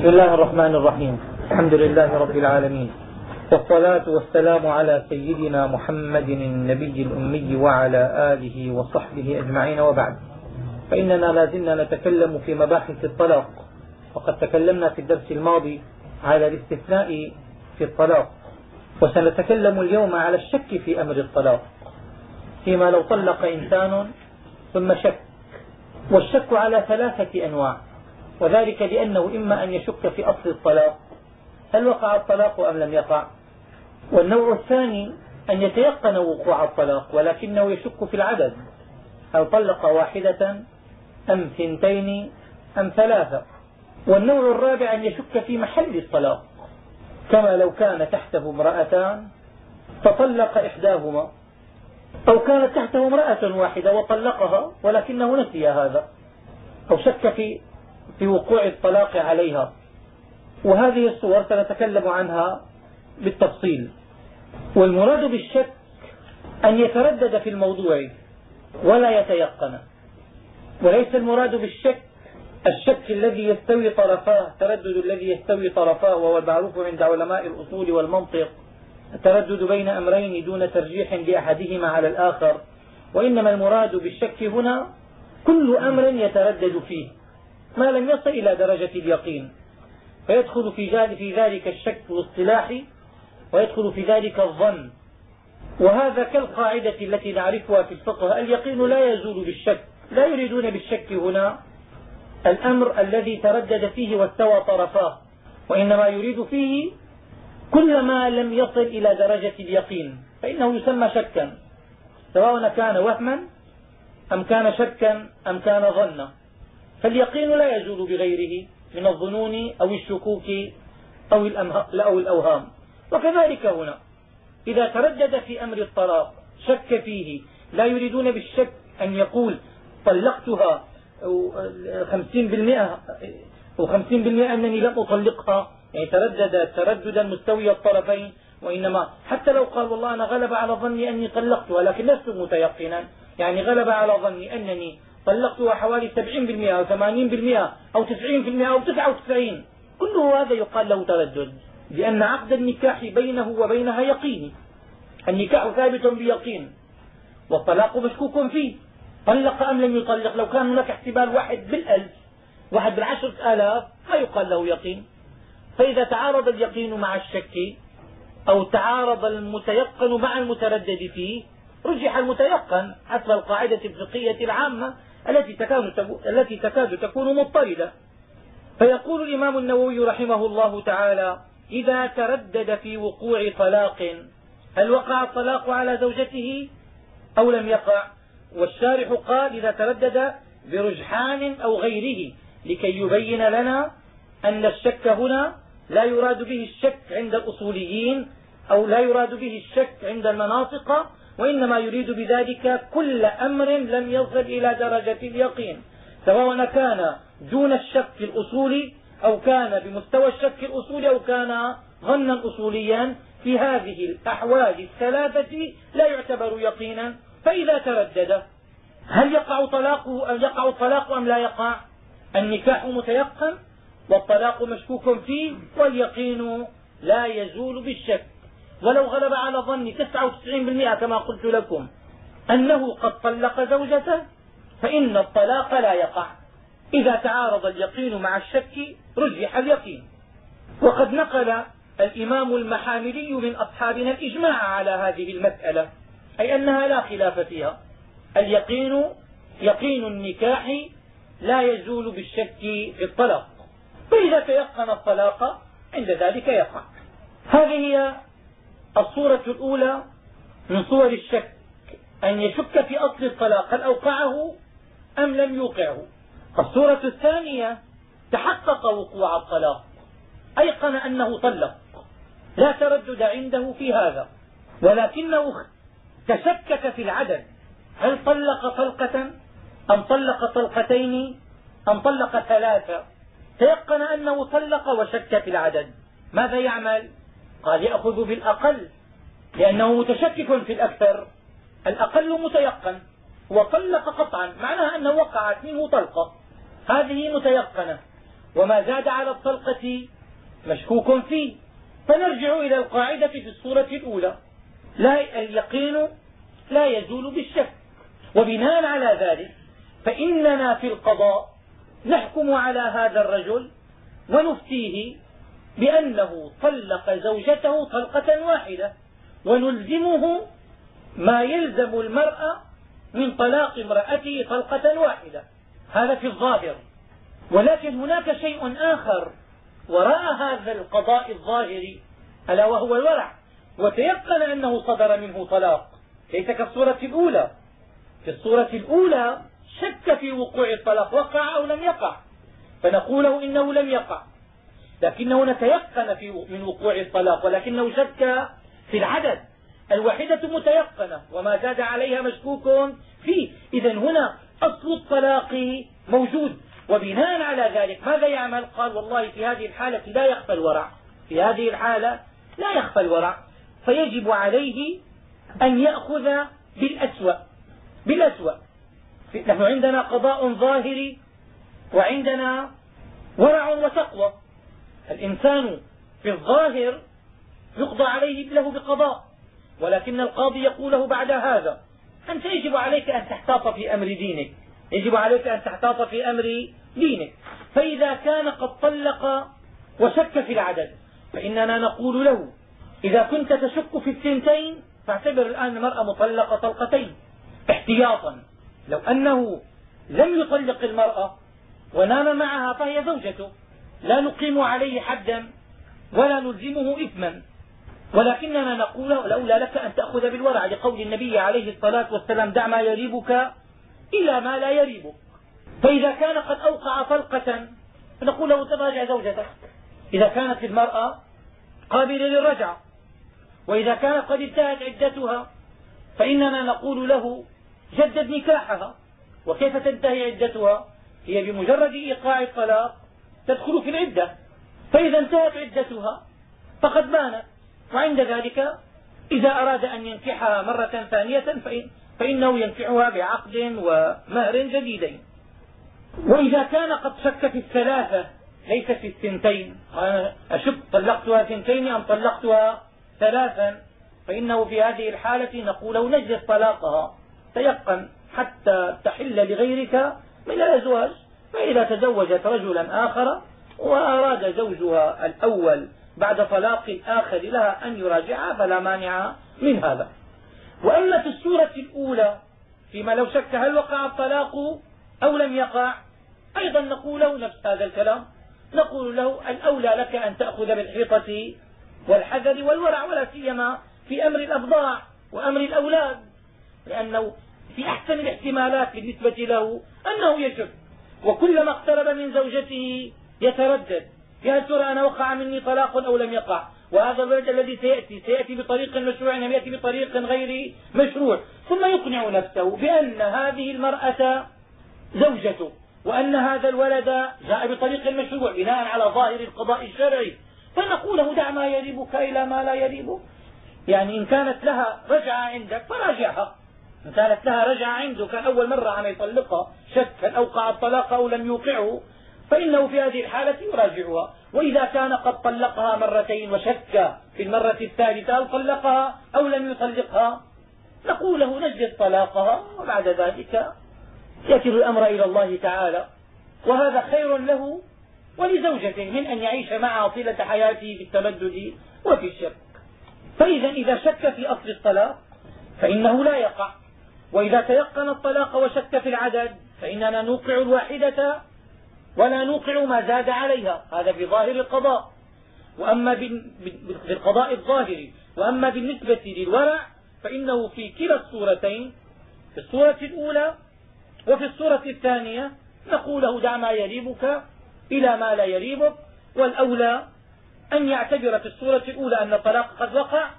بسم الله الرحمن الرحيم الحمد لله رب العالمين والصلاة والسلام على سيدنا محمد النبي الأمي وعلى آله وصحبه أجمعين وبعد فإننا لا زلنا نتكلم في مباحث الطلاق وقد تكلمنا في الدرس الماضي على الاستثناء في الطلاق وسنتكلم اليوم على الشك في أمر الطلاق فيما لو طلق إنسان ثم شك والشك على ثلاثة أنواع وذلك لأنه إما أن يشك في أصل الطلاق هل وقع الطلاق أم لم يقع؟ والنوع الثاني أن يتيقن وقوع الطلاق ولكنه يشك في العدد هل طلق واحدة أم ثنتين أم ثلاثة؟ والنوع الرابع أن يشك في محل الطلاق كما لو كان تحته امرأتان فطلق إحداهما أو كانت تحته امرأة واحدة وطلقها ولكنه نسي هذا أو شك في في وقوع الطلاق عليها. وهذه الصور سنتكلم عنها بالتفصيل. والمراد بالشك أن يتردد في الموضوع ولا يتيقن. وليس المراد بالشك الشك الذي يستوي طرفاه التردد الذي يستوي طرفاه وهو المعروف عند علماء الأصول والمنطق. التردد بين أمرين دون ترجيح لأحدهما على الآخر. وإنما المراد بالشك هنا كل أمر يتردد فيه. ما لم يصل إلى درجة اليقين. فيدخل في في ذلك الشك الاصطلاحي ويدخل في ذلك الظن. وهذا كالقاعدة التي نعرفها في الفقه. اليقين لا يزول بالشك لا يريدون بالشك هنا. الأمر الذي تردد فيه واستوى طرفاه وإنما يريد فيه كل ما لم يصل إلى درجة اليقين. فإنه يسمى شكا سواء كان وهما أم كان شكا أم كان ظنا. فاليقين لا يزول بغيره من الظنون أو الشكوك أو, أو الأوهام. وكذلك هنا إذا تردد في أمر الطلاق شك فيه لا يريدون بالشك أن يقول طلقتها خمسين بالمئة أو خمسين بالمئة أنني لم أطلقها. يعني تردد ترددا مستوي الطرفين وإنما حتى لو قال والله أنا غلب على ظني أني طلقتها لكن لست متيقنا. يعني غلب على ظني أنني طلقتها حوالي سبعين بالمئة أو ثمانين بالمئة أو تسعين بالمئة أو تسعة وتسعين. كله هذا يقال له تردد لأن عقد النكاح بينه وبينها يقيني. النكاح ثابت بيقين والطلاق مشكوك فيه. طلق أم لم يطلق؟ لو كان هناك احتمال واحد بالألف واحد بالعشرة آلاف ما يقال له يقين. فإذا تعارض اليقين مع الشك أو تعارض المتيقن مع المتردد فيه رجح المتيقن حسب القاعدة الفقهية العامة. التي تكاد التي تكاد تكون مضطردة. فيقول الإمام النووي رحمه الله تعالى إذا تردد في وقوع طلاق هل وقع الطلاق على زوجته أو لم يقع؟ والشارح قال إذا تردد برجحان أو غيره لكي يبين لنا أن الشك هنا لا يراد به الشك عند الأصوليين أو لا يراد به الشك عند المناطق وإنما يريد بذلك كل أمر لم يصل إلى درجة اليقين سواء كان دون الشك الأصولي أو كان بمستوى الشك الأصولي أو كان ظنا أصوليا. في هذه الأحوال الثلاثة لا يعتبر يقينا فإذا تردد هل يقع طلاقه أم يقع الطلاق أم لا يقع؟ النكاح متيقن والطلاق مشكوك فيه واليقين لا يزول بالشك. ولو غلب على ظني 99% كما قلت لكم أنه قد طلق زوجته فإن الطلاق لا يقع. إذا تعارض اليقين مع الشك رجح اليقين. وقد نقل الإمام المحاملي من أصحابنا الإجماع على هذه المسألة أي أنها لا خلاف فيها. اليقين يقين النكاح لا يزول بالشك في الطلاق. فإذا تيقن الطلاق عند ذلك يقع. هذه هي الصورة الأولى من صور الشك أن يشك في أصل الطلاق هل أوقعه أم لم يوقعه. الصورة الثانية تحقق وقوع الطلاق أيقن أنه طلق لا تردد عنده في هذا ولكنه تشكك في العدد هل طلق طلقة أم طلق طلقتين؟ أم طلق ثلاثة؟ تيقن أنه طلق وشك في العدد ماذا يعمل؟ قال يأخذ بالأقل لأنه متشكك في الأكثر. الأقل متيقن وطلق قطعا معناها أنه وقعت منه طلقة هذه متيقنة. وما زاد على الطلقة مشكوك فيه. فنرجع إلى القاعدة في الصورة الأولى. لا اليقين لا يزول بالشك. وبناء على ذلك فإننا في القضاء نحكم على هذا الرجل ونفتيه بأنه طلق زوجته طلقة واحدة ونلزمه ما يلزم المرأة من طلاق امرأته طلقة واحدة. هذا في الظاهر. ولكن هناك شيء آخر وراء هذا القضاء الظاهري ألا وهو الورع. وتيقن أنه صدر منه طلاق. ليس كالصورة الأولى؟ في الصورة الأولى شك في وقوع الطلاق وقع أو لم يقع. فنقول إنه لم يقع. لكنه نتيقن في من وقوع الطلاق ولكنه شك في العدد. الواحدة متيقنة وما زاد عليها مشكوك فيه إذا هنا أصل الطلاق موجود وبناء على ذلك ماذا يعمل؟ قال والله في هذه الحالة لا يخفى الورع. في هذه الحالة لا يخفى الورع. فيجب عليه أن يأخذ بالأسوأ بالأسوأ. نحن عندنا قضاء ظاهري وعندنا ورع وتقوى. الإنسان في الظاهر يقضى عليه له بقضاء ولكن القاضي يقول له بعد هذا أنت يجب عليك أن تحتاط في أمر دينك يجب عليك أن تحتاط في أمر دينك فإذا كان قد طلق وشك في العدد فإننا نقول له إذا كنت تشك في الثنتين فاعتبر الآن المرأة مطلقة طلقتين احتياطا لو أنه لم يطلق المرأة ونام معها فهي زوجته لا نقيم عليه حدا ولا نلزمه إثما. ولكننا نقول لولا لك أن تأخذ بالورع لقول النبي عليه الصلاة والسلام دع ما يريبك إلى ما لا يريبك. فإذا كان قد أوقع طلقة نقول له تراجع زوجتك. إذا كانت المرأة قابلة للرجعة وإذا كانت قد انتهت عدتها فإننا نقول له جدد نكاحها. وكيف تنتهي عدتها؟ هي بمجرد إيقاع الطلاق تدخل في العدة. فإذا انتهت عدتها فقد بانت وعند ذلك إذا أراد أن ينكحها مرة ثانية فإنه ينكحها بعقد ومهر جديدين. وإذا كان قد شك في الثلاثة ليس في الثنتين. أشك طلقتها ثنتين أم طلقتها ثلاثا. فإنه في هذه الحالة نقول له نجلس طلاقها. تيقن حتى تحل لغيرك من الأزواج. فإذا تزوجت رجلا آخر وأراد زوجها الأول بعد طلاق الآخر لها أن يراجعها فلا مانع من هذا. وأما في السورة الأولى فيما لو شك هل وقع الطلاق أو لم يقع أيضا نقول له نفس هذا الكلام. نقول له الأولى لك أن تأخذ بالحيطة والحذر والورع ولا سيما في أمر الأبضاع وأمر الأولاد لأنه في أحسن الاحتمالات بالنسبة له أنه يشك وكلما اقترب من زوجته يتردد. يا ترى أنا وقع مني طلاق أو لم يقع. وهذا الولد الذي سيأتي سيأتي بطريق مشروع أم يأتي بطريق غير مشروع. ثم يقنع نفسه بأن هذه المرأة زوجته وأن هذا الولد جاء بطريق مشروع بناء على ظاهر القضاء الشرعي. فنقول له دع ما يريبك إلى ما لا يريبك. يعني إن كانت لها رجعة عندك فراجعها. إن كانت لها رجعة عنده كان أول مرة عم يطلقها شك هل أوقع الطلاق أو لم يوقعه فإنه في هذه الحالة يراجعها. وإذا كان قد طلقها مرتين وشك في المرة الثالثة هل طلقها أو لم يطلقها نقول له نجد طلاقها وبعد ذلك يكل الأمر إلى الله تعالى. وهذا خير له ولزوجته من أن يعيش معها صلة حياته في التمدد وفي الشك. فإذا إذا شك في أصل الطلاق فإنه لا يقع. وإذا تيقن الطلاق وشك في العدد فإننا نوقع الواحدة ولا نوقع ما زاد عليها. هذا بظاهر القضاء. وأما بالقضاء الظاهري وأما بالنسبة للورع فإنه في كلا الصورتين في الصورة الأولى وفي الصورة الثانية نقول له دع ما يريبك إلى ما لا يريبك والأولى أن يعتبر في الصورة الأولى أن الطلاق قد وقع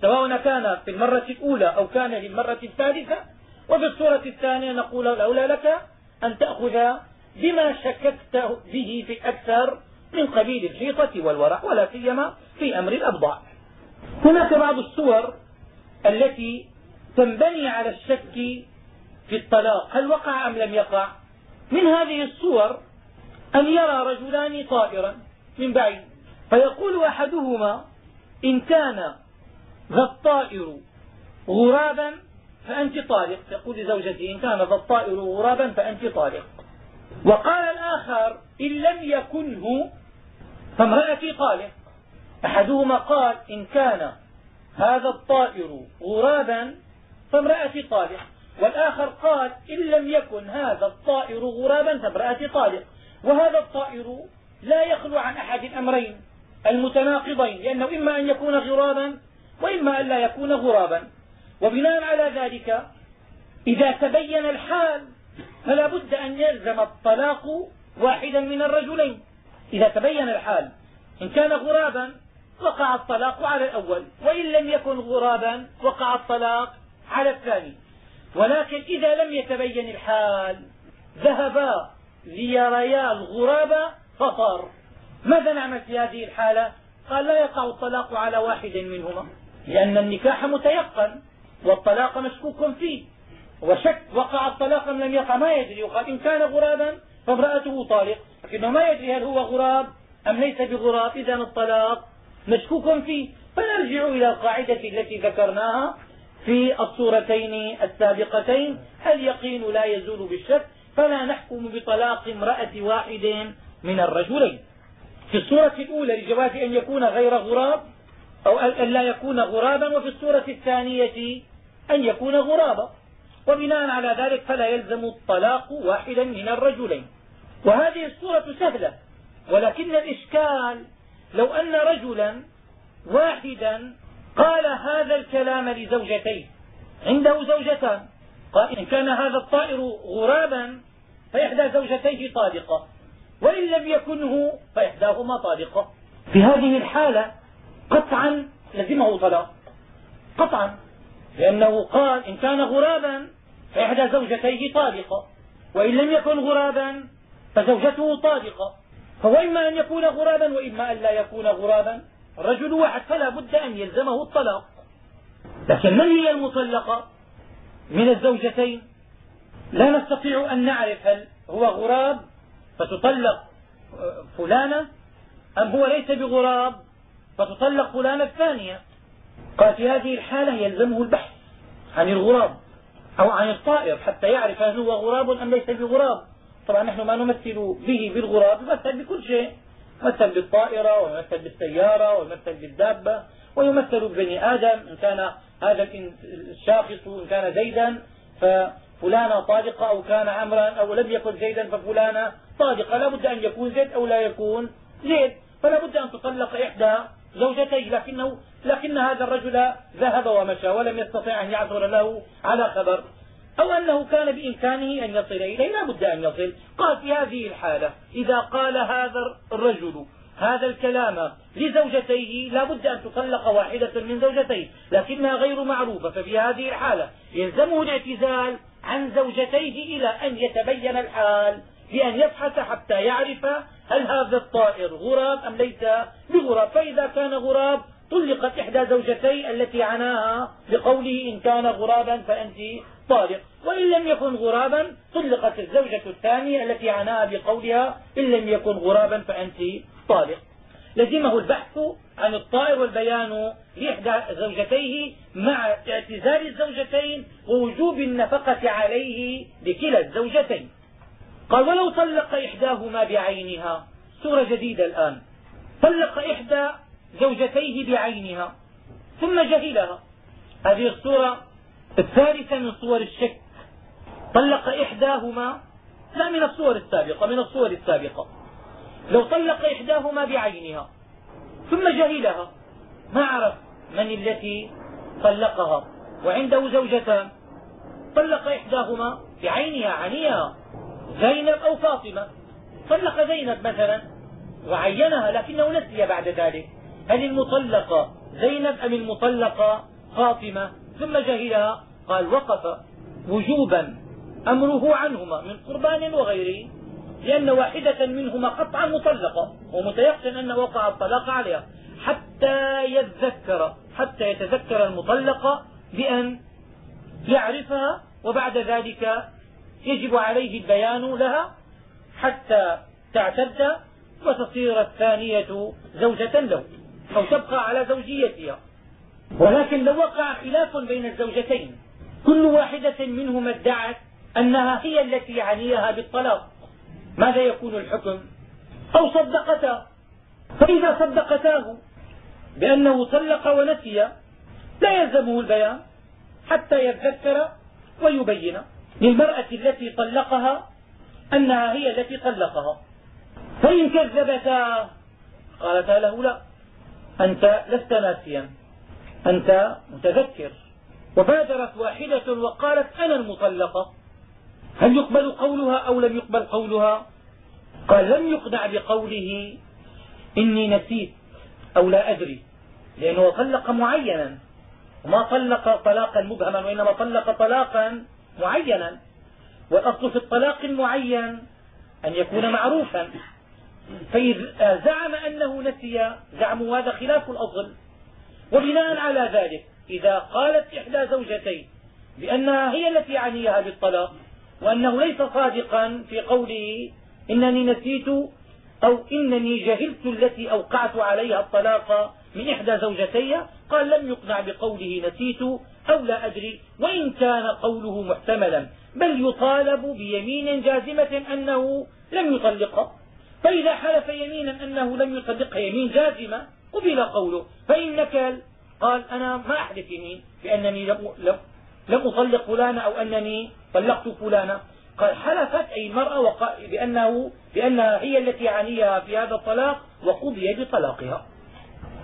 سواء كان في المرة الأولى أو كان للمرة الثالثة وفي الصورة الثانية نقول الأولى لك أن تأخذ بما شككت به في أكثر من قبيل الحيطة والورع ولا سيما في أمر الأبضاع هناك بعض الصور التي تنبني على الشك في الطلاق. هل وقع أم لم يقع؟ من هذه الصور أن يرى رجلان طائرا من بعيد فيقول أحدهما إن كان ذا الطائر غرابا فأنت طالق. يقول لزوجته إن كان ذا الطائر غرابا فأنت طالق. وقال الآخر إن لم يكنه فامرأتي طالق. أحدهما قال إن كان هذا الطائر غرابا فامرأتي طالق. والآخر قال إن لم يكن هذا الطائر غرابا فامرأتي طالق. وهذا الطائر لا يخلو عن أحد الأمرين المتناقضين لأنه إما أن يكون غرابا وإما أن لا يكون غرابا. وبناء على ذلك إذا تبين الحال فلا بد أن يلزم الطلاق واحدا من الرجلين. إذا تبين الحال إن كان غرابا وقع الطلاق على الأول وإن لم يكن غرابا وقع الطلاق على الثاني. ولكن إذا لم يتبين الحال ذهبا ليريا الغراب فطار. ماذا نعمل في هذه الحالة؟ قال لا يقع الطلاق على واحد منهما لأن النكاح متيقن. والطلاق مشكوك فيه. وشك وقع الطلاق ام لم يقع. ما يدري. وقال إن كان غرابا فامرأته طالق. لكنه ما يدري هل هو غراب أم ليس بغراب. إذا الطلاق مشكوك فيه. فنرجع إلى القاعدة التي ذكرناها في الصورتين السابقتين. اليقين لا يزول بالشك. فلا نحكم بطلاق امرأة واحد من الرجلين. في الصورة الأولى لجواز أن يكون غير غراب أو أن لا يكون غرابا. وفي الصورة الثانية أن يكون غرابا. وبناء على ذلك فلا يلزم الطلاق واحدا من الرجلين. وهذه الصورة سهلة ولكن الإشكال لو أن رجلا واحدا قال هذا الكلام لزوجتيه عنده زوجتان قال إن كان هذا الطائر غرابا فإحدى زوجتيه طالقة وإن لم يكنه فإحداهما طالقة. في هذه الحالة قطعا لزمه طلاق. قطعا. لأنه قال إن كان غرابا فإحدى زوجتيه طالقة وإن لم يكن غرابا فزوجته طالقة فهو إما أن يكون غرابا وإما أن لا يكون غرابا. الرجل واحد فلا بد أن يلزمه الطلاق. لكن من هي المطلقة؟ من الزوجتين. لا نستطيع أن نعرف هل هو غراب فتطلق فلانة أم هو ليس بغراب فتطلق فلانة الثانية. قال في هذه الحالة يلزمه البحث عن الغراب أو عن الطائر حتى يعرف هل هو غراب أم ليس بغراب. طبعا نحن ما نمثل به بالغراب نمثل بكل شيء. يمثل بالطائرة ويمثل بالسيارة ويمثل بالدابة ويمثل ببني آدم. إن كان هذا الشاخص إن كان زيدا ففلانة طالقة أو كان عمرا أو لم يكن زيدا ففلانة طالقة لا بد أن يكون زيد أو لا يكون زيد. فلا بد أن تطلق إحدى زوجتيه لكنه لكن هذا الرجل ذهب ومشى ولم يستطع أن يعثر له على خبر. أو أنه كان بإمكانه أن يصل إليه لا بد أن يصل. قال في هذه الحالة إذا قال هذا الرجل هذا الكلام لزوجتيه لا بد أن تطلق واحدة من زوجتيه لكنها غير معروفة ففي هذه الحالة. يلزمه الاعتزال عن زوجتيه إلى أن يتبين الحال. بأن يبحث حتى يعرف هل هذا الطائر غراب أم ليس بغراب. فإذا كان غراب طلقت إحدى زوجتي التي عناها بقوله إن كان غرابا فأنت طالق. وإن لم يكن غرابا طلقت الزوجة الثانية التي عناها بقولها إن لم يكن غرابا فأنت طالق. لزمه البحث عن الطائر والبيان لإحدى زوجتيه مع اعتزال الزوجتين ووجوب النفقة عليه لكلا الزوجتين. قال ولو طلق إحداهما بعينها. سورة جديدة الآن. طلق إحدى زوجتيه بعينها ثم جهلها. هذه الصورة الثالثة من صور الشك. طلق إحداهما لا من الصور السابقة من الصور السابقة. لو طلق إحداهما بعينها ثم جهلها. ما عرف من التي طلقها. وعنده زوجتان. طلق إحداهما بعينها عنيها زينب أو فاطمة. طلق زينب مثلا وعينها لكنه نسي بعد ذلك. هل المطلقة زينب أم المطلقة فاطمة؟ ثم جهلها قال وقف وجوبا أمره عنهما من قربان وغيره لأن واحدة منهما قطعا مطلقة ومتيقن أن وقع الطلاق عليها. حتى يتذكر حتى يتذكر المطلقة بأن يعرفها وبعد ذلك يجب عليه البيان لها حتى تعتد وتصير الثانية زوجة له أو تبقى على زوجيتها. ولكن لو وقع خلاف بين الزوجتين كل واحدة منهما ادعت أنها هي التي عنيها بالطلاق. ماذا يكون الحكم؟ أو صدقتا. فإذا صدقتاه بأنه طلق ونسي لا يلزمه البيان حتى يذكر ويبين. للمرأة التي طلقها أنها هي التي طلقها. فإن كذبتا قالتا له لا أنت لست ناسيا أنت متذكر. وبادرت واحدة وقالت أنا المطلقة. هل يقبل قولها أو لم يقبل قولها؟ قال لم يقنع بقوله إني نسيت أو لا أدري لأنه طلق معينا. وما طلق طلاقا مبهما وإنما طلق طلاقا معينا. والأصل في الطلاق المعين أن يكون معروفا. فإذا زعم أنه نسي زعموا هذا خلاف الأصل. وبناء على ذلك إذا قالت إحدى زوجتين بأنها هي التي عنيها بالطلاق وأنه ليس صادقا في قوله إنني نسيت أو إنني جهلت التي أوقعت عليها الطلاق من إحدى زوجتي قال لم يقنع بقوله نسيت أو لا أدري وإن كان قوله محتملا بل يطالب بيمين جازمة أنه لم يطلقها فإذا حلف يمينا أنه لم يطلقها يمين جازمة قبل قوله. فإن نكل قال أنا ما أحلف يمين بأنني لم, لم أطلق فلانا أو أنني طلقت فلانا. قال حلفت أي المرأة بأنه بأنها هي التي عنيها في هذا الطلاق وقضي بطلاقها.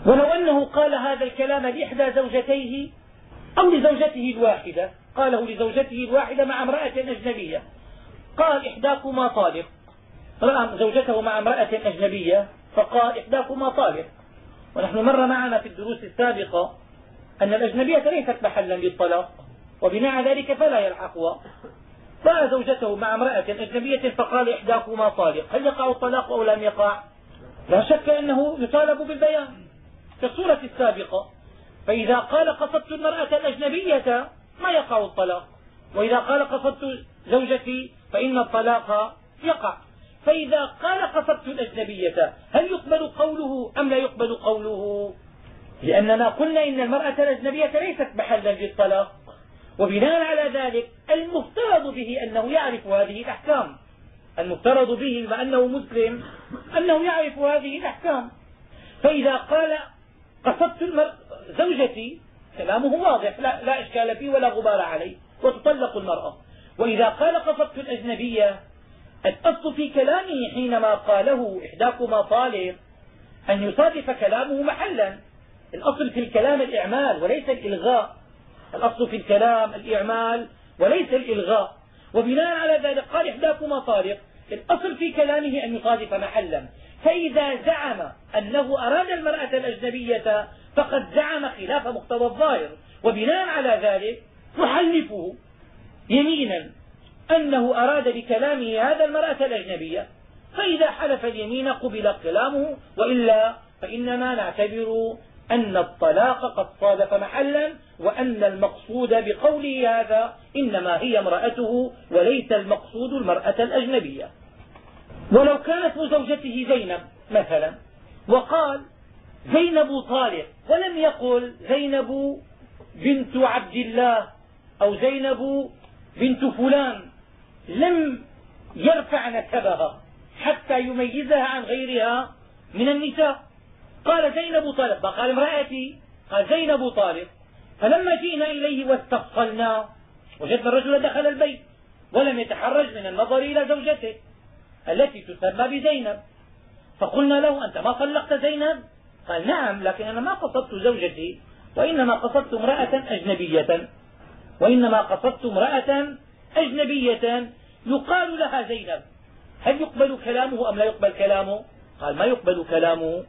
ولو أنه قال هذا الكلام لإحدى زوجتيه أو لزوجته الواحدة؟ قاله لزوجته الواحدة مع امرأة أجنبية. قال إحداكما طالق. رأى زوجته مع امرأة أجنبية فقال إحداكما طالق. ونحن مر معنا في الدروس السابقة أن الأجنبية ليست محلا للطلاق وبناء ذلك فلا يلحقها. رأى زوجته مع امرأة أجنبية فقال إحداكما طالق. هل يقع الطلاق أو لم يقع؟ لا شك أنه يطالب بالبيان. كالصورة السابقة فإذا قال قصدت المرأة الأجنبية ما يقع الطلاق. وإذا قال قصدت زوجتي فإن الطلاق يقع. فإذا قال قصدت الأجنبية هل يقبل قوله أم لا يقبل قوله؟ لأننا قلنا إن المرأة الأجنبية ليست محلا للطلاق. وبناء على ذلك المفترض به أنه يعرف هذه الأحكام. المفترض به بما أنه مسلم أنه يعرف هذه الأحكام. فإذا قال قصدت زوجتي كلامه واضح لا, لا إشكال فيه ولا غبار عليه وتطلق المرأة. وإذا قال قصدت الأجنبية الأصل في كلامه حينما قاله إحداكما طالق أن يصادف كلامه محلا. الأصل في الكلام الإعمال وليس الإلغاء. الأصل في الكلام الإعمال وليس الإلغاء. وبناء على ذلك قال إحداكما طارق الأصل في كلامه أن يصادف محلا. فإذا زعم أنه أراد المرأة الأجنبية فقد زعم خلاف مقتضى الظاهر وبناء على ذلك نحلفه يمينا أنه أراد بكلامه هذا المرأة الأجنبية. فإذا حلف اليمين قبل كلامه وإلا فإننا نعتبر أن الطلاق قد صادف محلا وأن المقصود بقوله هذا إنما هي امرأته وليس المقصود المرأة الأجنبية. ولو كانت زوجته زينب مثلا وقال زينب طالق ولم يقل زينب بنت عبد الله أو زينب بنت فلان لم يرفع نسبها حتى يميزها عن غيرها من النساء. قال زينب طالق قال امرأتي قال زينب طالق فلما جئنا إليه واستفصلنا وجدنا الرجل دخل البيت ولم يتحرج من النظر إلى زوجته. التي تسمى بزينب. فقلنا له أنت ما طلقت زينب؟ قال نعم لكن أنا ما قصدت زوجتي وإنما قصدت امرأة أجنبية. وإنما قصدت امرأة أجنبية. يقال لها زينب. هل يقبل كلامه أم لا يقبل كلامه؟ قال ما يقبل كلامه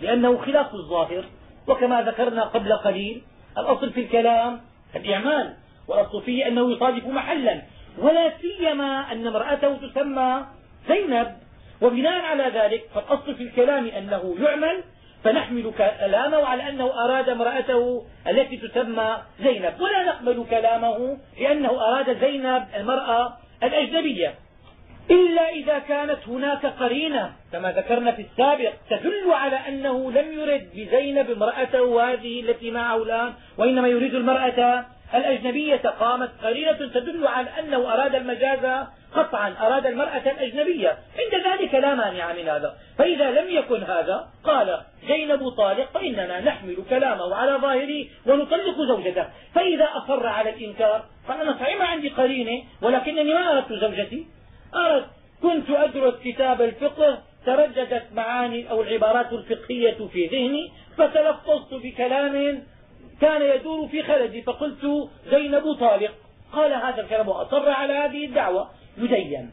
لأنه خلاف الظاهر. وكما ذكرنا قبل قليل الأصل في الكلام الإعمال والأصل فيه أنه يصادف محلا. ولا سيما أن امرأته تسمى زينب وبناء على ذلك فالأصل في الكلام أنه يعمل فنحمل كلامه على أنه أراد امرأته التي تسمى زينب. ولا نقبل كلامه لأنه أراد زينب المرأة الأجنبية. إلا إذا كانت هناك قرينة كما ذكرنا في السابق تدل على أنه لم يرد بزينب امرأته هذه التي معه الآن وإنما يريد المرأة الأجنبية قامت قرينة تدل على أنه أراد المجاز قطعا أراد المرأة الأجنبية. عند ذلك لا مانع من هذا. فإذا لم يكن هذا قال زينب طالق فإننا نحمل كلامه على ظاهره ونطلق زوجته. فإذا أصر على الإنكار قال أنا صحيح ما عندي قرينة ولكنني ما أردت زوجتي. أردت كنت أدرس كتاب الفقه ترددت معاني أو العبارات الفقهية في ذهني فتلفظت بكلام كان يدور في خلدي فقلت زينب طالق. قال هذا الكلام وأصر على هذه الدعوة. يدين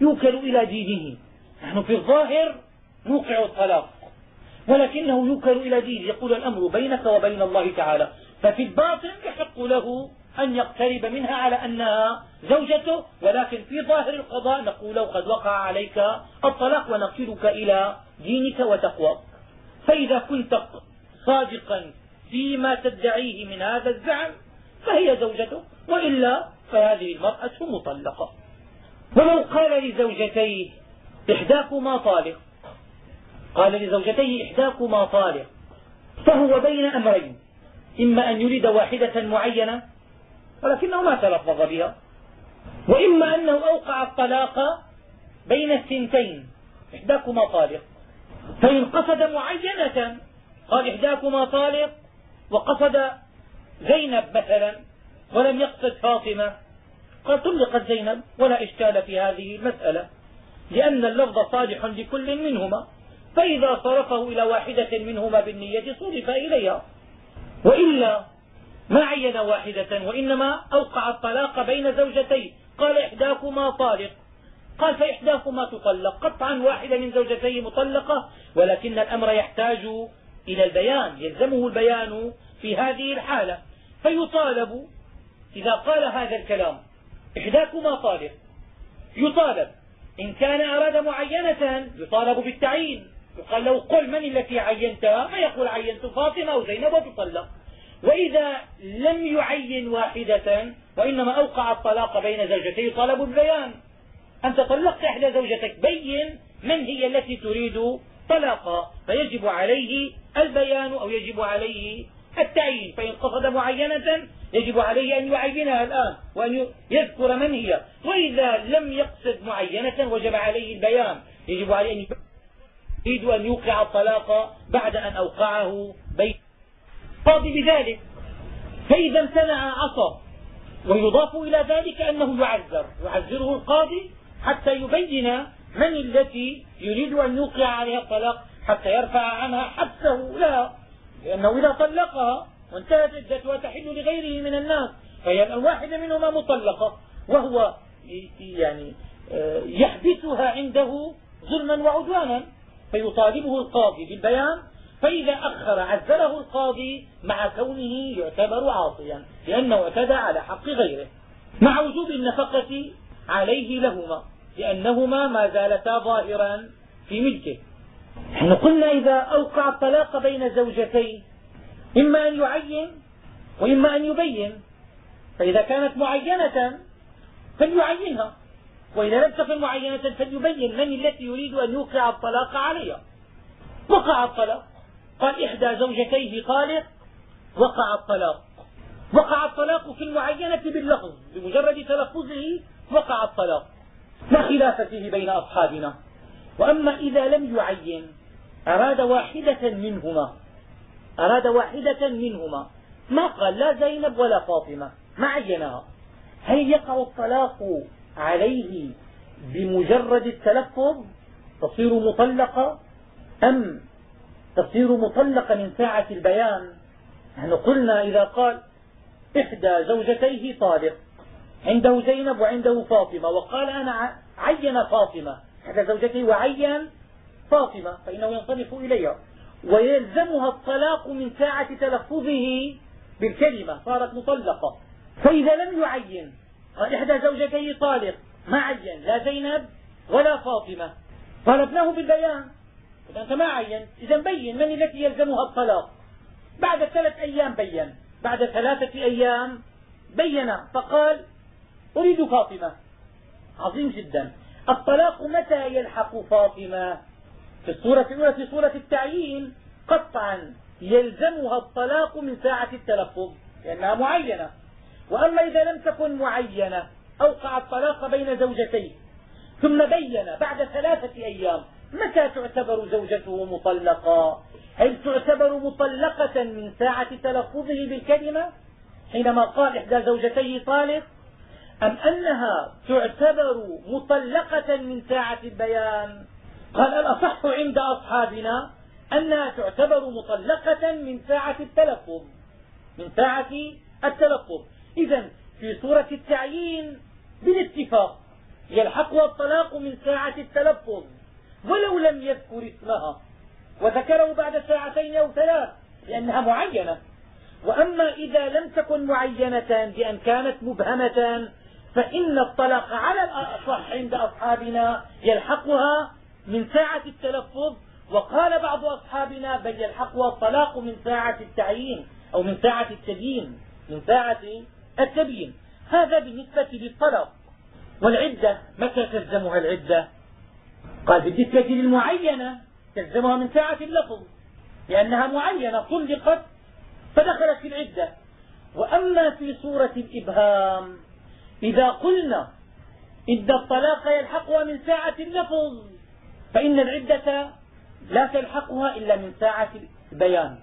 يوكل إلى دينه. نحن في الظاهر نوقع الطلاق. ولكنه يوكل إلى دينه. يقول الأمر بينك وبين الله تعالى. ففي الباطن يحق له أن يقترب منها على أنها زوجته. ولكن في ظاهر القضاء نقول قد وقع عليك الطلاق ونقلك إلى دينك وتقواك. فإذا كنت صادقا فيما تدعيه من هذا الزعم فهي زوجته وإلا فهذه المرأة مطلقة. ولو قال لزوجتيه إحداكما طالق قال لزوجتيه إحداكما طالق فهو بين أمرين إما أن يريد واحدة معينة ولكنه ما تلفظ بها وإما أنه أوقع الطلاق بين الثنتين إحداكما طالق فإن قصد معينة قال إحداكما طالق وقصد زينب مثلا ولم يقصد فاطمة. قال طلقت زينب ولا إشكال في هذه المسألة لأن اللفظ صالح لكل منهما فإذا صرفه إلى واحدة منهما بالنية صرف إليها. وإلا ما عين واحدة وإنما أوقع الطلاق بين زوجتين. قال إحداكما طالق. قال فإحداكما تطلق. قطعا واحدة من زوجتيه مطلقة ولكن الأمر يحتاج إلى البيان يلزمه البيان في هذه الحالة. فيطالب إذا قال هذا الكلام إحداكما طالق يطالب. إن كان أراد معينة يطالب بالتعيين. يقال له قل من التي عينتها ما يقول عينت؟ فاطمة أو زينب وتطلق وإذا لم يعين واحدة وإنما أوقع الطلاق بين زوجتين طلب البيان أنت طلقت إحدى زوجتك. بين من هي التي تريد طلاقها فيجب عليه البيان أو يجب عليه التعيين. فإن قصد معينة يجب عليه أن يعينها الآن وأن يذكر من هي. وإذا لم يقصد معينة وجب عليه البيان. يجب عليه أن يريد أن يوقع الطلاق بعد أن أوقعه بين القاضي بذلك. فإذا امتنع عصى ويضاف إلى ذلك أنه يعذر. يعذره القاضي حتى يبين من التي يريد أن يوقع عليها الطلاق حتى يرفع عنها حبسه لا لأنه إذا طلقها وانتهت عدتها تحل لغيره من الناس فهي الواحدة منهما مطلقة وهو يعني آه، يحبسها عنده ظلما وعدوانا فيطالبه القاضي بالبيان فإذا أخر عذره القاضي مع كونه يعتبر عاصيا لأنه اعتدى على حق غيره مع وجوب النفقة عليه لهما. لأنهما ما زالتا ظاهرا في ملكه. نحن قلنا إذا أوقع الطلاق بين زوجتين إما أن يعين وإما أن يبين. فإذا كانت معينة فليعينها وإذا لم تكن معينة فليبين من التي يريد أن يوقع الطلاق عليها. وقع الطلاق. قال إحدى زوجتيه طالق وقع الطلاق. وقع الطلاق في المعينة باللفظ بمجرد تلفظه وقع الطلاق. لا خلاف فيه بين أصحابنا. وأما إذا لم يعين أراد واحدة منهما. أراد واحدة منهما. ما قال لا زينب ولا فاطمة ما عينها. هل يقع الطلاق عليه بمجرد التلفظ تصير مطلقة؟ أم تصير مطلقة من ساعة البيان؟ نحن قلنا إذا قال إحدى زوجتيه طالق. عنده زينب وعنده فاطمة. وقال أنا عين فاطمة. إحدى زوجته وعين فاطمة فإنه ينصرف إليها. ويلزمها الطلاق من ساعة تلفظه بالكلمة صارت مطلقة. فإذا لم يعين قال إحدى زوجتيه طالق ما عين لا زينب ولا فاطمة. طالبناه بالبيان. إذا أنت ما عين إذا بين من التي يلزمها الطلاق؟ بعد ثلاث أيام بين. بعد ثلاثة أيام بين. فقال أريد فاطمة. عظيم جدا. الطلاق متى يلحق فاطمة؟ في الصورة الأولى في صورة التعيين. قطعا يلزمها الطلاق من ساعة التلفظ لأنها معينة. وأما إذا لم تكن معينة أوقع الطلاق بين زوجتين. ثم بين بعد ثلاثة أيام. متى تعتبر زوجته مطلقة؟ هل تعتبر مطلقة من ساعة تلفظه بالكلمة؟ حينما قال إحدى زوجتيه طالق أم أنها تعتبر مطلقة من ساعة البيان؟ قال الأصح عند أصحابنا أنها تعتبر مطلقة من ساعة التلفظ من ساعة التلفظ. إذا في صورة التعيين بالاتفاق يلحقها الطلاق من ساعة التلفظ ولو لم يذكر اسمها وذكره بعد ساعتين أو ثلاث لأنها معينة. وأما إذا لم تكن معينة بأن كانت مبهمة فإن الطلاق على الأصح عند أصحابنا يلحقها من ساعة التلفظ وقال بعض أصحابنا بل يلحقها الطلاق من ساعة التعيين أو من ساعة التبيين من ساعة التبيين. هذا بالنسبة للطلاق. والعدة متى تلزمها العدة؟ قال بالنسبة للمعينة تلزمها من ساعة اللفظ لأنها معينة طلقت فدخلت في العدة. وأما في صورة الإبهام إذا قلنا إن الطلاق يلحقها من ساعة اللفظ فإن العدة لا تلحقها إلا من ساعة البيان.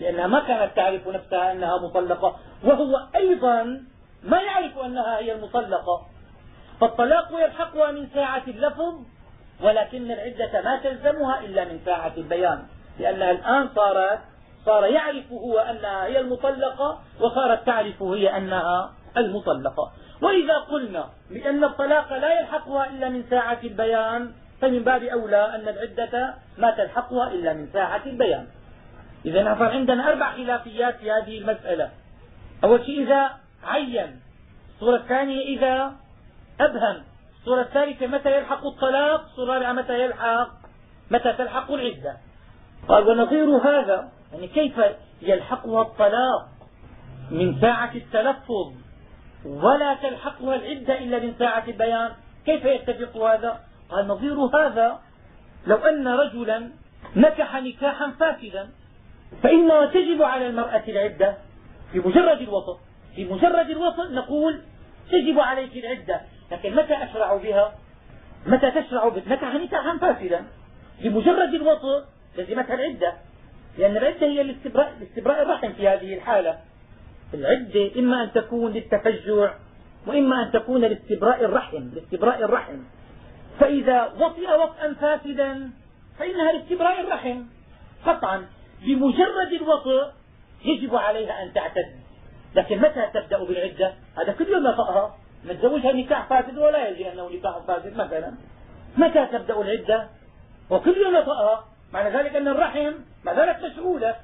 لأنها ما كانت تعرف نفسها أنها مطلقة وهو أيضا ما يعرف أنها هي المطلقة. فالطلاق يلحقها من ساعة اللفظ ولكن العدة ما تلزمها إلا من ساعة البيان. لأنها الآن صارت صار يعرف هو أنها هي المطلقة وصارت تعرف هي أنها المطلقة. وإذا قلنا بأن الطلاق لا يلحقها إلا من ساعة البيان فمن باب أولى أن العدة ما تلحقها إلا من ساعة البيان. إذا صار عندنا أربع خلافيات في هذه المسألة. أول شيء إذا عين الصورة الثانية إذا أبهم الصورة الثالثة متى يلحق الطلاق الصورة الرابعة متى يلحق متى تلحق العدة. قال ونظير هذا يعني كيف يلحقها الطلاق من ساعة التلفظ؟ ولا تلحقها العدة إلا من ساعة البيان. كيف يتفق هذا؟ قال نظير هذا لو أن رجلا نكح نكاحا فاسدا فإنما تجب على المرأة العدة في مجرد الوطء في مجرد الوطء نقول تجب عليك العدة لكن متى أشرع بها؟ متى تشرع نكح نكاحا فاسدا. بمجرد الوطء لزمتها العدة لأن العدة هي لاستبراء الرحم في هذه الحالة. العدة إما أن تكون للتفجع وإما أن تكون لاستبراء الرحم لاستبراء الرحم. فإذا وطئ وطئا فاسدا فإنها لاستبراء الرحم. قطعا بمجرد الوطئ يجب عليها أن تعتد. لكن متى تبدأ بالعدة؟ هذا كل يوم يطأها نتزوجها نكاح فاسد ولا يجري أنه نكاح فاسد مثلا. متى تبدأ العدة؟ وكل يوم يطأها معنى ذلك أن الرحم ما زالت مشغولة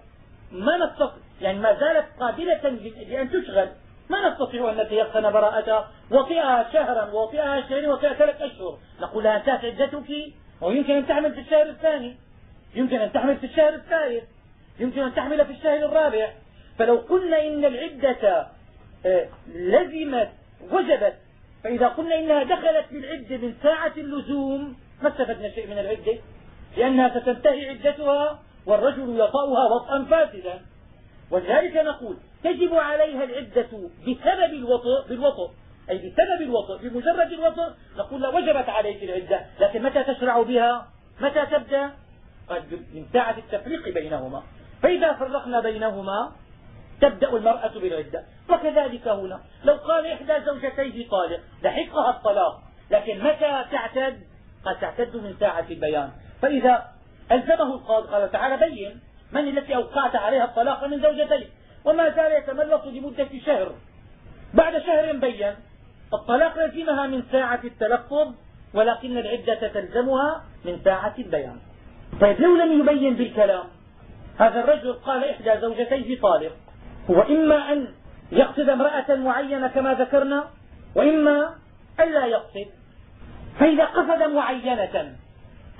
ما نستطيع يعني ما زالت قابلة لأن تشغل. ما نستطيع أن نتيقن براءتها. وطئها شهرا وطئها شهرين وطئها ثلاث أشهر. نقول لها انتهت عدتك. ويمكن أن تحمل في الشهر الثاني. يمكن أن تحمل في الشهر الثالث. يمكن أن تحمل في الشهر الرابع. فلو قلنا إن العدة آه، لزمت وجبت. فإذا قلنا إنها دخلت في العدة من ساعة اللزوم ما استفدنا شيء من العدة؟ لأنها ستنتهي عدتها والرجل يطأها وطئا فاسدا. ولذلك نقول تجب عليها العدة بسبب الوطء بالوطء. أي بسبب الوطء بمجرد الوطء نقول وجبت عليك العدة لكن متى تشرع بها؟ متى تبدأ؟ من ساعة التفريق بينهما. فإذا فرقنا بينهما تبدأ المرأة بالعدة. وكذلك هنا لو قال إحدى زوجتيه طالق لحقها الطلاق لكن متى تعتد؟ قد تعتد من ساعة البيان. فإذا ألزمه القاضي قال تعالى بين من التي أوقعت عليها الطلاق من زوجتيه وما زال يتملص لمدة شهر. بعد شهر بين الطلاق لزمها من ساعة التلفظ ولكن العدة تلزمها من ساعة البيان. طيب لو لم يبين بالكلام هذا الرجل قال إحدى زوجتيه طالق هو إما أن يقصد امرأة معينة كما ذكرنا وإما أن لا يقصد. فإذا قصد معينة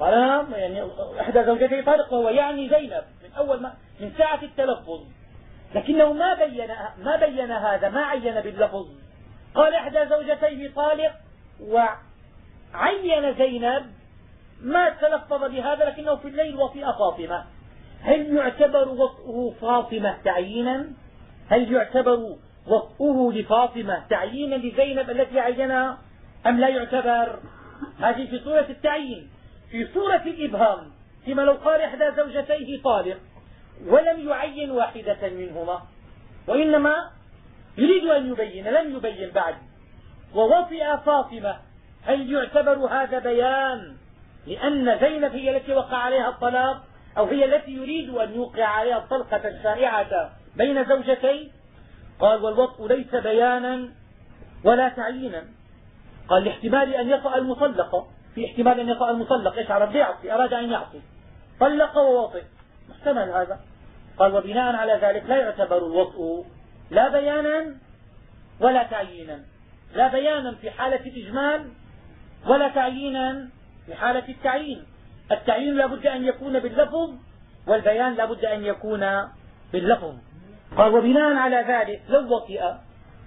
قال يعني إحدى زوجتيه طالق وهو يعني زينب من أول ما من ساعة التلفظ. لكنه ما بين ما بين هذا ما عين باللفظ. قال إحدى زوجتيه طالق عين زينب. ما تلفظ بهذا لكنه في الليل وطئ فاطمة هل يعتبر وطئه فاطمة تعيينا؟ هل يعتبر وطئه لفاطمة تعيينا لزينب التي عينها؟ أم لا يعتبر؟ هذه في صورة التعيين. في صورة الإبهام فيما لو قال إحدى زوجتيه طالق ولم يعين واحدة منهما وإنما يريد أن يبين لم يبين بعد. ووطئ فاطمة هل يعتبر هذا بيان لأن زينب هي التي وقع عليها الطلاق أو هي التي يريد أن يوقع عليها الطلقة الشائعة بين زوجتين قال والوطء ليس بيانا ولا تعيينا. قال لاحتمال أن يطأ المطلقة في احتمال أن يطأ المطلق إيش عرف يعصي أراد أن يعصي طلق ووطئ. محتمل هذا. قال وبناء على ذلك لا يعتبر الوطء لا بيانا ولا تعيينا. لا بيانا في حالة الإجمال ولا تعيينا في حالة التعيين. التعيين لا بد أن يكون باللفظ والبيان لا بد أن يكون باللفظ. قال وبناء على ذلك لو وطئ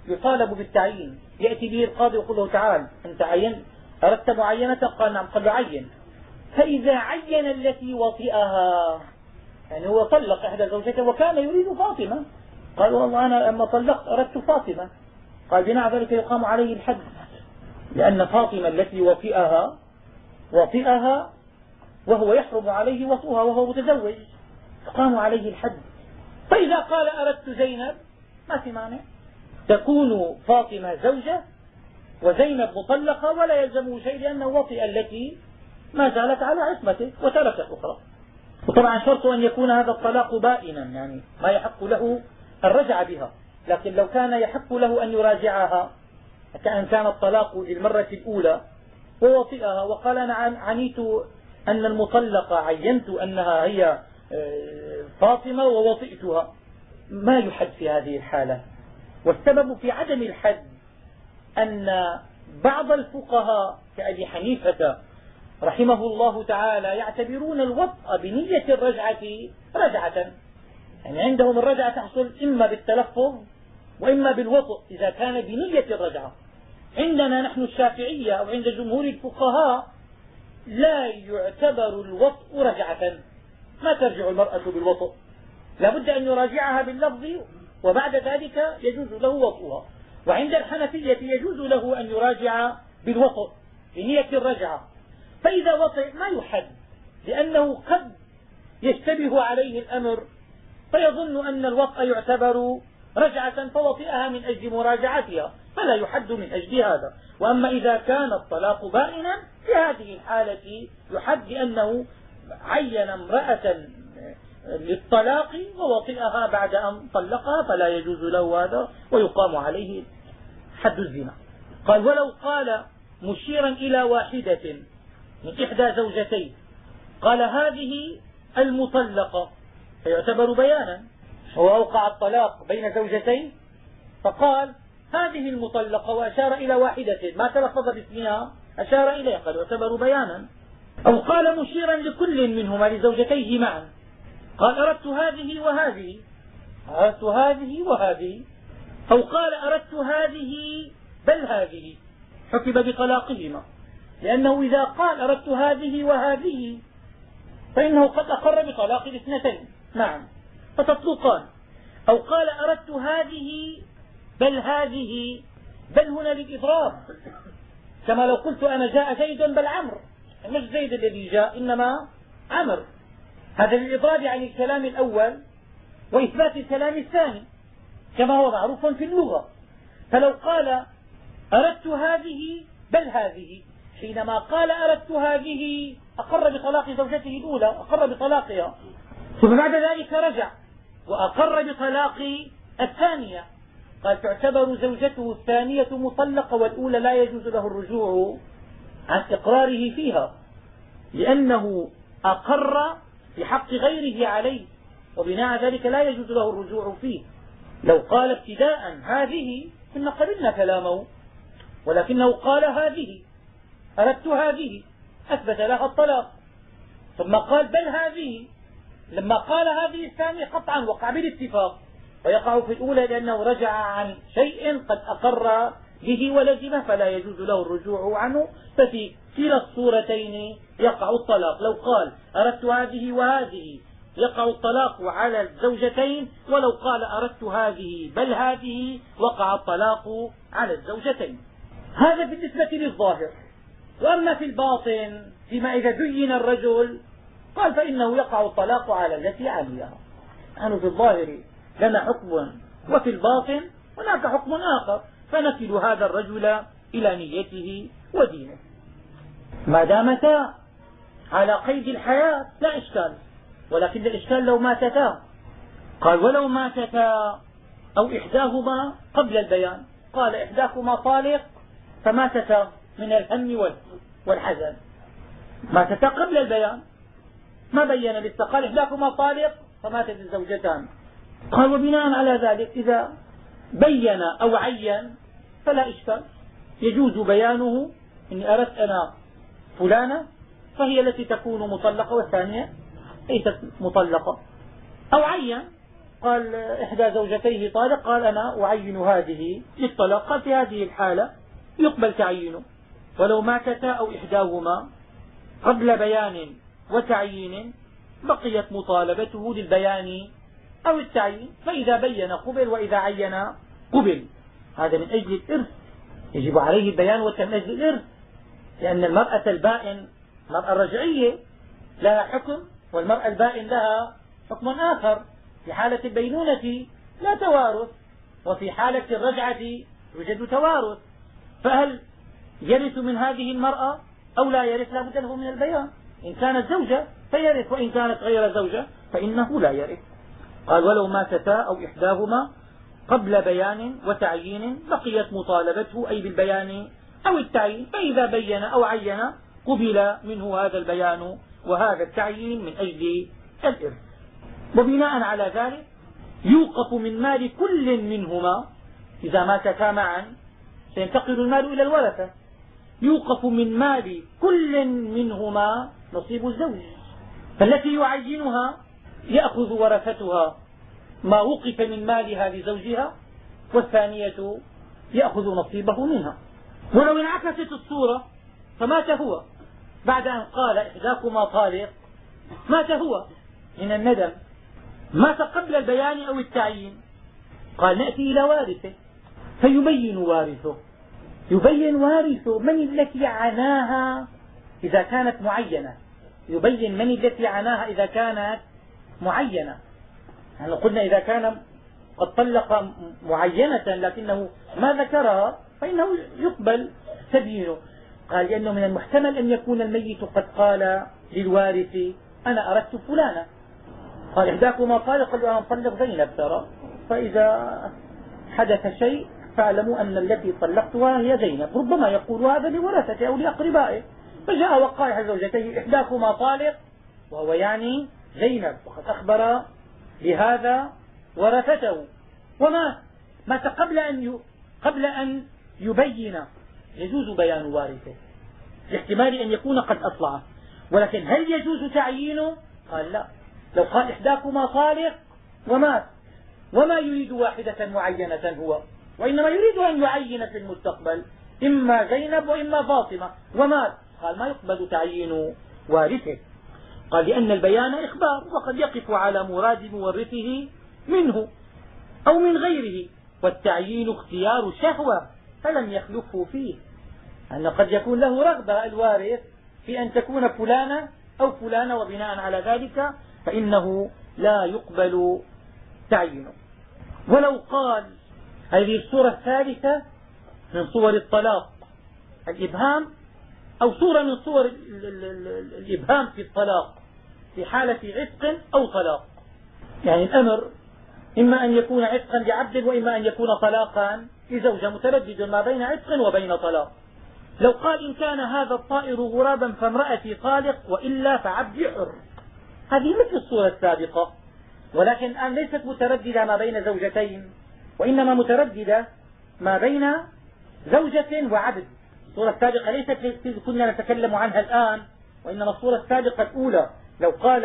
يطالب بالتعيين. يأتي به القاضي ويقول له تعال أنت عينت أردت معينة؟ قال نعم قال عين. فإذا عين التي وطئها يعني هو طلق إحدى زوجته وكان يريد فاطمة. قال والله أنا لما طلقت أردت فاطمة. قال بناء ذلك يقام عليه الحد. لأن فاطمة التي وطئها وطئها وهو يحرم عليه وطئها وهو متزوج يقام عليه الحد. فإذا قال أردت زينب ما في مانع. تكون فاطمة زوجة وزينب مطلقة ولا يلزمه شيء لأنه وطئ التي ما زالت على عصمته وترك الأخرى وطبعا شرط أن يكون هذا الطلاق بائنا يعني ما يحق له الرجع بها. لكن لو كان يحق له أن يراجعها كأن كان الطلاق للمرة الأولى ووطئها وقال أنا عنيت أن المطلقة عينت أنها هي آه، فاطمة ووطئتها. ما يحد في هذه الحالة؟ والسبب في عدم الحد أن بعض الفقهاء كأبي حنيفة رحمه الله تعالى يعتبرون الوطء بنية الرجعة رجعة. يعني عندهم الرجعة تحصل إما بالتلفظ وإما بالوطء إذا كان بنية الرجعة. عندنا نحن الشافعية أو عند جمهور الفقهاء لا يعتبر الوطء رجعة. ما ترجع المرأة بالوطء؟ لا بد أن يراجعها باللفظ وبعد ذلك يجوز له وطئها. وعند الحنفية يجوز له أن يراجع بالوطء بنية الرجعة. فإذا وطئ ما يحد لأنه قد يشتبه عليه الأمر فيظن أن الوطء يعتبر رجعة فوطئها من أجل مراجعتها فلا يحد من أجل هذا. وأما إذا كان الطلاق بائنا في هذه الحالة يحد لأنه عين امرأة للطلاق ووطئها بعد أن طلقها فلا يجوز له هذا ويقام عليه حد الزنا. قال ولو قال مشيرا إلى واحدة من إحدى زوجتين قال هذه المطلقة. فيعتبر بيانا. هو أوقع الطلاق بين زوجتين فقال هذه المطلقة. وأشار إلى واحدة ما تلفظ باسمها أشار إليها قال يعتبر بيانا. أو قال مشيرا لكل منهما لزوجتيه معا قال أردت هذه وهذه. أردت هذه وهذه. أو قال أردت هذه بل هذه حكم بطلاقهما. لأنه إذا قال أردت هذه وهذه فإنه قد أقر بطلاق الاثنتين. نعم. فتطلقان. أو قال أردت هذه بل هذه بل هنا للإضراب. كما لو قلت أنا جاء زيد بل عمرو. مش زيد الذي جاء إنما عمرو. هذا للإضراب عن الكلام الأول وإثبات الكلام الثاني. كما هو معروف في اللغة. فلو قال أردت هذه بل هذه. حينما قال أردت هذه أقر بطلاق زوجته الأولى أقر بطلاقها. ثم بعد ذلك رجع وأقر بطلاق الثانية. قال تعتبر زوجته الثانية مطلقة والأولى لا يجوز له الرجوع عن إقراره فيها لأنه أقر بحق غيره عليه وبناء ذلك لا يجوز له الرجوع فيه. لو قال ابتداء هذه كنا قبلنا كلامه. ولكنه قال هذه أردت هذه أثبت لها الطلاق. ثم قال بل هذه. لما قال هذه الثانية قطعا وقع بالاتفاق. ويقع في الأولى لأنه رجع عن شيء قد أقر به ولزمه فلا يجوز له الرجوع عنه. ففي كلا الصورتين يقع الطلاق. لو قال أردت هذه وهذه يقع الطلاق على الزوجتين ولو قال أردت هذه بل هذه وقع الطلاق على الزوجتين. هذا بالنسبة للظاهر. وأما في الباطن فيما إذا دين الرجل قال فإنه يقع الطلاق على التي عليها نحن في الظاهر لنا حكم وفي الباطن هناك حكم آخر. فنكل هذا الرجل إلى نيته ودينه. ما دامتا على قيد الحياة لا إشكال. ولكن الإشكال لو ماتتا قال ولو ماتتا أو إحداهما قبل البيان قال إحداكما طالق فماتتا من الهم والحزن. ماتتا قبل البيان. ما بين لسه قال إحداكما طالق فماتت الزوجتان قال وبناء على ذلك إذا بين أو عين فلا إشكال. يجوز بيانه إني أردت أنا فلانة فهي التي تكون مطلقة والثانية ليست مطلقة. أو عين قال إحدى زوجتيه طالق قال أنا أعين هذه للطلاق. قال في هذه الحالة يقبل تعيينه. ولو ماتتا أو إحداهما قبل بيان وتعيين بقيت مطالبته للبيان أو التعيين. فإذا بين قبل وإذا عين قبل. هذا من أجل الإرث. يجب عليه البيان من أجل الإرث. لأن المرأة البائن المرأة الرجعية لها حكم والمرأة البائن لها حكم آخر. في حالة البينونة لا توارث وفي حالة الرجعة يوجد توارث. فهل يرث من هذه المرأة أو لا يرث؟ لا بد له من البيان. إن كانت زوجة فيرث وإن كانت غير زوجة فإنه لا يرث. قال ولو ماتتا أو إحداهما قبل بيان وتعيين بقيت مطالبته أي بالبيان أو التعيين. فإذا بين أو عين قبل منه هذا البيان وهذا التعيين من أجل الإرث. وبناء على ذلك يوقف من مال كل منهما. إذا ماتتا معا سينتقل المال إلى الورثة. يوقف من مال كل منهما نصيب الزوج. فالتي يعينها يأخذ ورثتها. ما وقف من مالها لزوجها والثانية يأخذ نصيبه منها. ولو انعكست الصورة فمات هو. بعد أن قال إحداكما طالق مات هو من الندم. مات قبل البيان أو التعيين. قال نأتي إلى وارثه. فيبين وارثه. يبين وارثه من التي عناها إذا كانت معينة. يبين من التي عناها إذا كانت معينة. يعني قلنا إذا كان قد طلق معينة لكنه ما ذكرها فإنه يقبل تبيينه. قال لأنه من المحتمل أن يكون الميت قد قال للوارث أنا أردت فلانا. قال إحداكما قال قال أنا طلق زينب ترى فإذا حدث شيء فاعلموا أن التي طلقتها هي زينب. ربما يقول هذا لورثته أو لأقربائه. فجاء وقائع زوجته إحداكما طالق وهو يعني زينب. وقد أخبر بهذا ورثته. ومات مات قبل أن قبل أن يبين يجوز بيان وارثه. لاحتمال أن يكون قد أطلعه ولكن هل يجوز تعيينه؟ قال لا. لو قال إحداكما طالق ومات. وما يريد واحدة معينة هو. وإنما يريد أن يعين في المستقبل. إما زينب وإما فاطمة. ومات. قال ما يقبل تعيين وارثه. قال لأن البيان إخبار. وقد يقف على مراد مورثه منه أو من غيره. والتعيين اختيار شهوة. فلم يخلفه فيه. أن قد يكون له رغبة الوارث في أن تكون فلانة أو فلانة وبناء على ذلك فإنه لا يقبل تعيينه. ولو قال هذه الصورة الثالثة من صور الطلاق الإبهام أو صورة من صور الإبهام في الطلاق في حالة عتق أو طلاق. يعني الأمر إما أن يكون عتقا لعبد وإما أن يكون طلاقا. لزوجة متردد ما بين عتق وبين طلاق. لو قال إن كان هذا الطائر غرابا فامرأتي طالق وإلا فعبدي حر. هذه مثل الصورة السابقة. ولكن الآن ليست مترددة ما بين زوجتين وإنما مترددة ما بين زوجة وعبد. الصورة السابقة ليست كنا نتكلم عنها الآن وإنما الصورة السابقة الأولى. لو قال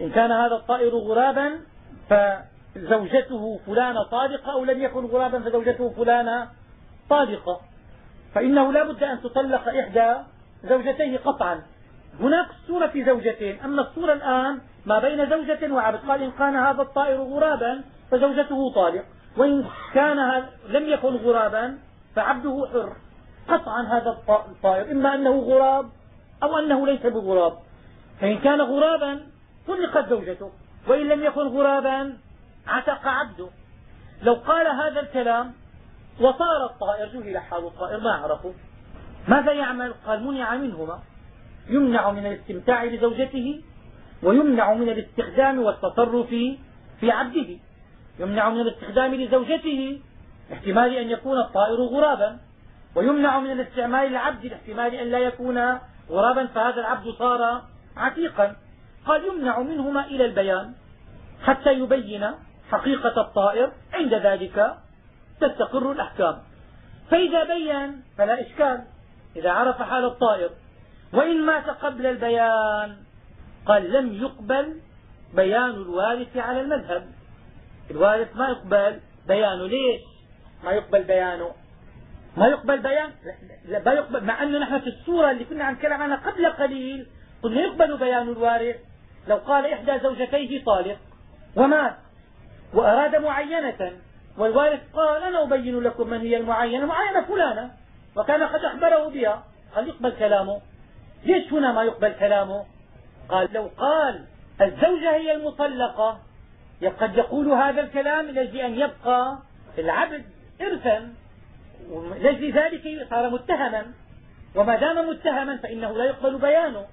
إن كان هذا الطائر غرابا فزوجته فلانة طالقة أو لم يكن غرابا فزوجته فلانة طالقة فإنه لا بد أن تطلق إحدى زوجتيه قطعا. هناك الصورة في زوجتين. أما الصورة الآن ما بين زوجة وعبد قال إن كان هذا الطائر غرابا فزوجته طالق وإن كان لم يكن غرابا فعبده حر. قطعا هذا الطائر إما أنه غراب أو أنه ليس بغراب. فإن كان غرابا طلقت زوجته وإن لم يكن غرابا عتق عبده. لو قال هذا الكلام وصار الطائر جهل حال الطائر ما عرفه ماذا يعمل؟ قال منع منهما. يمنع من الاستمتاع بزوجته ويمنع من الاستخدام والتصرف في عبده. يمنع من الاستخدام لزوجته احتمال أن يكون الطائر غرابا. ويمنع من الاستعمال للعبد لاحتمال أن لا يكون غرابا. فهذا العبد صار عتيقا. قال يمنع منهما إلى البيان حتى يبين حقيقة الطائر عند ذلك تستقر الأحكام. فإذا بين فلا إشكال. إذا عرف حال الطائر وإن مات قبل البيان قال لم يقبل بيان الوارث على المذهب. الوارث ما يقبل بيانه. ليش ما يقبل بيانه؟ ما يقبل بيان؟ لا يقبل. مع أنه نحن في الصورة اللي كنا عم نتكلم عنها قبل قليل قلنا يقبل بيان الوارث. لو قال إحدى زوجتيه طالق ومات وأراد معينة والوارث قال أنا أبين لكم من هي المعينة معينة فلانة. وكان قد أخبره بها. قال يقبل كلامه؟ ليش هنا ما يقبل كلامه؟ قال لو قال الزوجة هي المطلقة قد يقول هذا الكلام لأجل أن يبقى العبد إرثا. لاجل ذلك صار متهما. وما دام متهما فإنه لا يقبل بيانه.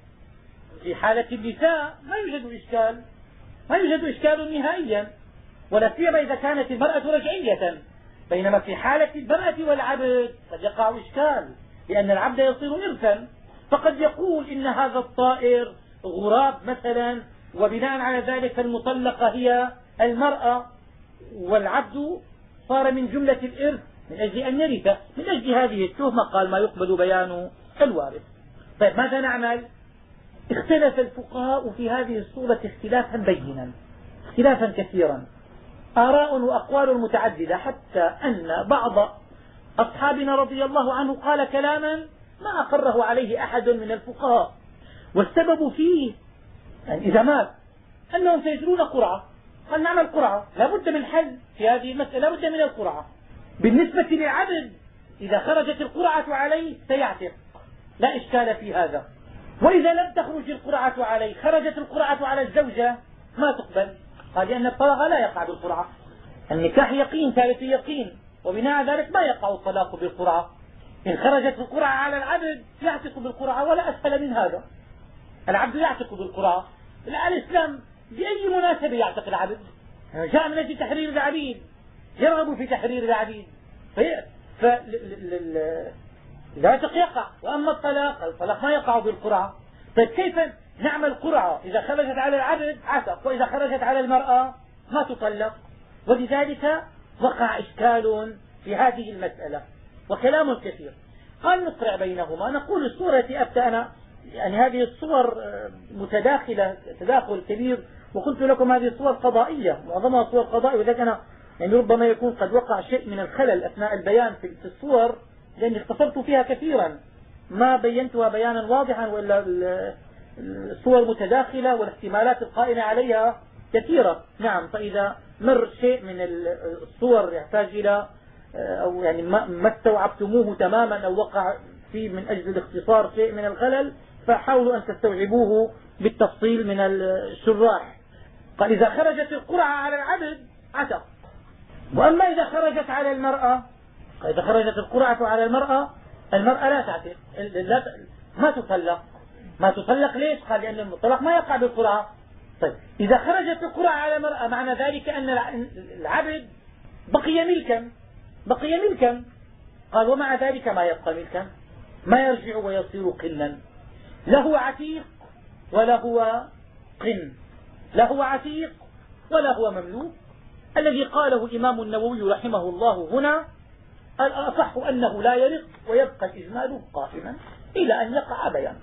في حالة النساء ما يوجد إشكال. ما يوجد إشكال نهائيا. ولا سيما إذا كانت المرأة رجعية. بينما في حالة المرأة والعبد قد يقع إشكال لأن العبد يصير إرثا. فقد يقول إن هذا الطائر غراب مثلا وبناء على ذلك المطلقة هي المرأة والعبد صار من جملة الإرث من أجل أن يرث من أجل هذه التهمة قال ما يقبل بيان الوارث. طيب ماذا نعمل؟ اختلف الفقهاء في هذه الصورة اختلافا بينا اختلافا كثيرا. آراء وأقوال متعددة حتى أن بعض أصحابنا رضي الله عنه قال كلاما ما أقره عليه أحد من الفقهاء. والسبب فيه يعني إذا مات أنهم سيجرون قرعة. قال نعمل قرعة لا بد من حل في هذه المسألة لا بد من القرعة. بالنسبة للعبد إذا خرجت القرعة عليه سيعتق. لا إشكال في هذا. وإذا لم تخرج القرعة عليه خرجت القرعة على الزوجة ما تقبل. قال لأن الطلاق لا يقع بالقرعة. النكاح يقين ثالث يقين. وبناء على ذلك ما يقع الطلاق بالقرعة. إن خرجت القرعة على العبد يعتق بالقرعة ولا أسهل من هذا. العبد يعتق بالقرعة. الإسلام بأي مناسبة يعتق العبد؟ جاء من أجل تحرير العبيد. يرغب في تحرير العبيد. العتق يقع. وأما الطلاق الطلاق ما يقع بالقرعة. طيب كيف نعمل قرعة إذا خرجت على العبد عتق وإذا خرجت على المرأة ما تطلق. ولذلك وقع إشكال في هذه المسألة وكلام كثير. قال نقرع بينهما. نقول الصورة التي أبدأنا يعني هذه الصور آه، متداخلة تداخل كبير. وقلت لكم هذه الصور قضائية معظمها صور قضائية. ولذلك أنا يعني ربما يكون قد وقع شيء من الخلل أثناء البيان في الصور لأني اختصرت فيها كثيرا. ما بينتها بيانا واضحا وإلا الصور متداخلة والاحتمالات القائمة عليها كثيرة. نعم فإذا مر شيء من الصور يحتاج إلى آه، أو يعني ما استوعبتموه تماما أو وقع فيه من أجل الاختصار شيء من الخلل فحاولوا أن تستوعبوه بالتفصيل من الشراح. قال إذا خرجت القرعة على العبد عتق. وأما إذا خرجت على المرأة إذا خرجت القرعة على المرأة المرأة لا تعتق ما تطلق. ما تطلق ليش؟ قال لأن الطلاق ما يقع بالقرعة طيب إذا خرجت القرعة على المرأة معنى ذلك أن العبد بقي ملكا. بقي ملكا. قال ومع ذلك ما يبقى ملكا؟ ما يرجع ويصير قنا له عتيق ولا هو قن. لا هو عتيق ولا هو مملوك. الذي قاله الإمام النووي رحمه الله هنا الأصح أنه لا يرق ويبقى الإجمال قائما إلى أن يقع بيان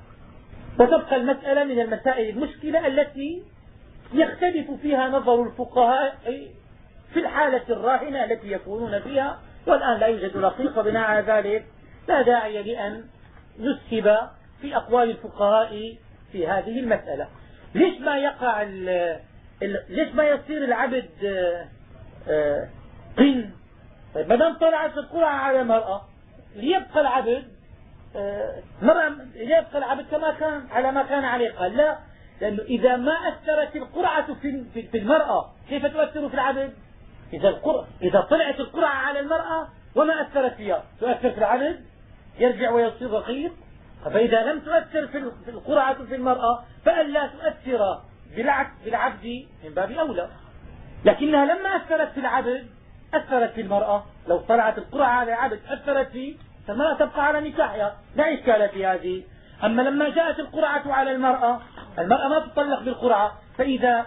وتبقى المسألة من المسائل المشكلة التي يختلف فيها نظر الفقهاء في الحالة الراهنة التي يكونون فيها والآن لا يوجد رقيق وبناء على ذلك. لا داعي لأن نسهب في أقوال الفقهاء في هذه المسألة. ليش ما يقع ال ليش ما يصير العبد قن؟ طيب ما دام طلعت القرعة على المرأة ليبقى العبد مرأة ليبقى العبد كما كان على ما كان عليه. قال لا لأنه إذا ما أثرت القرعة في في المرأة كيف تؤثر في العبد؟ إذا القرعة إذا طلعت القرعة على المرأة وما أثرت فيها. تؤثر في العبد؟ يرجع ويصير رقيق فإذا لم تؤثر في القرعة في المرأة فألا تؤثر بالعبد من باب أولى. لكنها لما أثرت في العبد أثرت في المرأة. لو طلعت القرعة على العبد أثرت فيه فالمرأة تبقى على نكاحها لا إشكال في هذه. أما لما جاءت القرعة على المرأة المرأة ما تطلق بالقرعة فإذا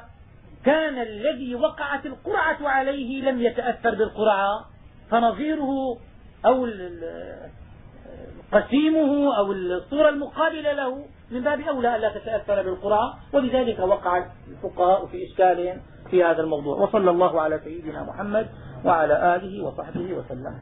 كان الذي وقعت القرعة عليه لم يتأثر بالقرعة فنظيره أو قسيمه أو الصورة المقابلة له من باب أولى ألا تتأثر بالقرعة ولذلك وقع الفقهاء في إشكال في هذا الموضوع. وصلى الله على سيدنا محمد وعلى آله وصحبه وسلم.